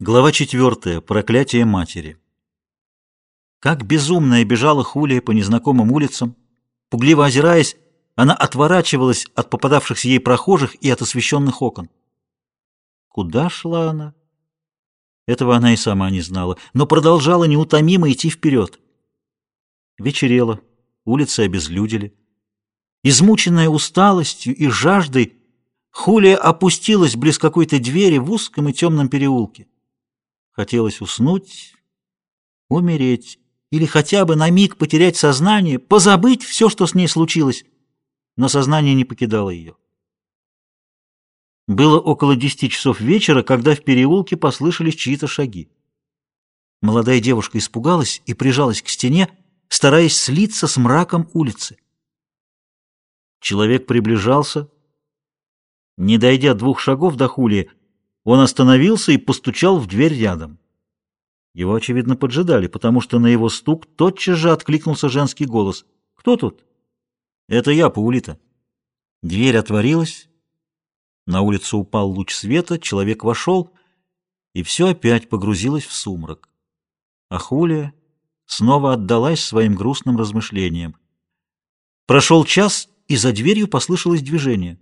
Глава четвертая. Проклятие матери. Как безумная бежала Хулия по незнакомым улицам. Пугливо озираясь, она отворачивалась от попадавшихся ей прохожих и от освещенных окон. Куда шла она? Этого она и сама не знала, но продолжала неутомимо идти вперед. Вечерело, улицы обезлюдили. Измученная усталостью и жаждой, Хулия опустилась близ какой-то двери в узком и темном переулке. Хотелось уснуть, умереть или хотя бы на миг потерять сознание, позабыть все, что с ней случилось, но сознание не покидало ее. Было около десяти часов вечера, когда в переулке послышались чьи-то шаги. Молодая девушка испугалась и прижалась к стене, стараясь слиться с мраком улицы. Человек приближался. Не дойдя двух шагов до Хулии, он остановился и постучал в дверь рядом. Его, очевидно, поджидали, потому что на его стук тотчас же откликнулся женский голос. «Кто тут?» «Это я, Паулита». Дверь отворилась. На улицу упал луч света, человек вошел, и все опять погрузилось в сумрак. А Хулия снова отдалась своим грустным размышлениям. Прошел час, и за дверью послышалось движение.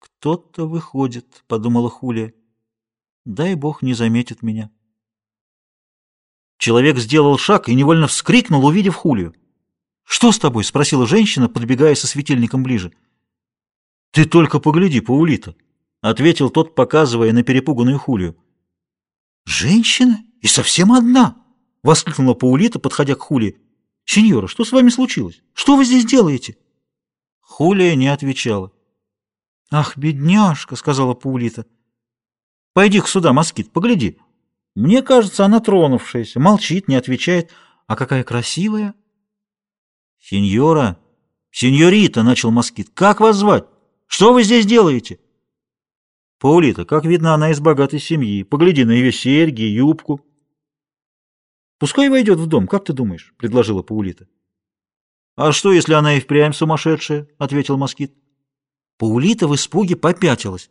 «Кто-то выходит», — подумала Хулия. «Дай Бог не заметит меня». Человек сделал шаг и невольно вскрикнул, увидев Хулию. «Что с тобой?» — спросила женщина, подбегая со светильником ближе. «Ты только погляди, Паулита», — ответил тот, показывая на перепуганную Хулию. «Женщина? И совсем одна!» — воскликнула Паулита, подходя к Хулии. «Сеньора, что с вами случилось? Что вы здесь делаете?» Хулия не отвечала. «Ах, бедняжка!» — сказала Паулита. «Пойди-ка сюда, москит, погляди. Мне кажется, она тронувшаяся, молчит, не отвечает. А какая красивая!» «Сеньора! Сеньорита!» — начал москит. «Как вас звать? Что вы здесь делаете?» «Паулита, как видно, она из богатой семьи. Погляди на ее серьги, юбку». «Пускай войдет в дом, как ты думаешь?» — предложила Паулита. «А что, если она и впрямь сумасшедшая?» — ответил москит. Паулита в испуге попятилась.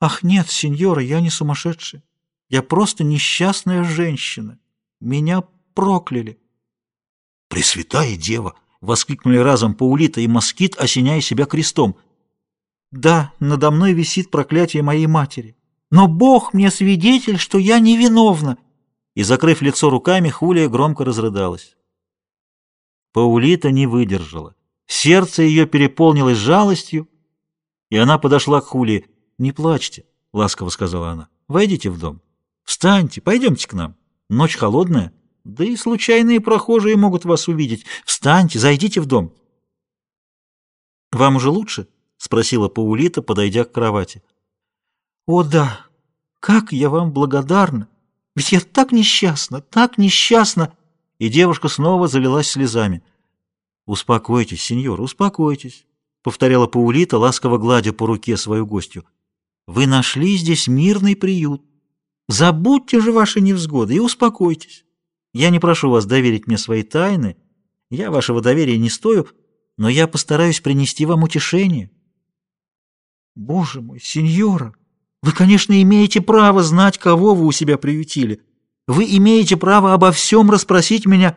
«Ах, нет, сеньора, я не сумасшедшая. Я просто несчастная женщина. Меня прокляли». «Пресвятая дева!» — воскликнули разом Паулита и москит, осеняя себя крестом. «Да, надо мной висит проклятие моей матери. Но Бог мне свидетель, что я невиновна!» И, закрыв лицо руками, Хулия громко разрыдалась. Паулита не выдержала. Сердце ее переполнилось жалостью, и она подошла к Хулии. «Не плачьте», — ласково сказала она. «Войдите в дом. Встаньте, пойдемте к нам. Ночь холодная, да и случайные прохожие могут вас увидеть. Встаньте, зайдите в дом». «Вам уже лучше?» — спросила Паулита, подойдя к кровати. «О да, как я вам благодарна! Ведь я так несчастна, так несчастна!» И девушка снова залилась слезами. «Успокойтесь, сеньор, успокойтесь повторяла Паулита, ласково гладя по руке свою гостью. Вы нашли здесь мирный приют. Забудьте же ваши невзгоды и успокойтесь. Я не прошу вас доверить мне свои тайны. Я вашего доверия не стою, но я постараюсь принести вам утешение. Боже мой, сеньора, вы, конечно, имеете право знать, кого вы у себя приютили. Вы имеете право обо всем расспросить меня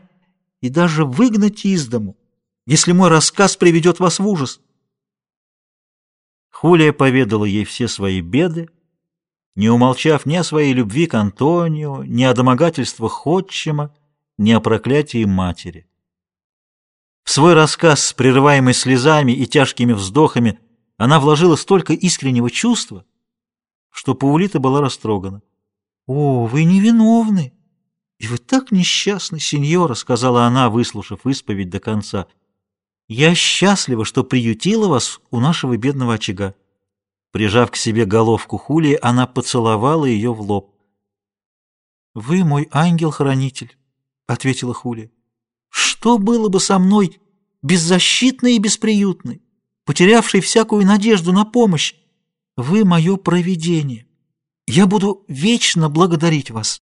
и даже выгнать из дому, если мой рассказ приведет вас в ужас. Хулия поведала ей все свои беды, не умолчав ни о своей любви к Антонио, ни о домогательствах отчима, ни о проклятии матери. В свой рассказ с прерываемой слезами и тяжкими вздохами она вложила столько искреннего чувства, что Паулита была растрогана. «О, вы невиновны! И вы так несчастны, сеньора!» — сказала она, выслушав исповедь до конца — я счастлива, что приютила вас у нашего бедного очага. Прижав к себе головку Хулии, она поцеловала ее в лоб. «Вы мой ангел-хранитель», — ответила Хулия. «Что было бы со мной, беззащитной и бесприютной, потерявшей всякую надежду на помощь? Вы мое провидение. Я буду вечно благодарить вас».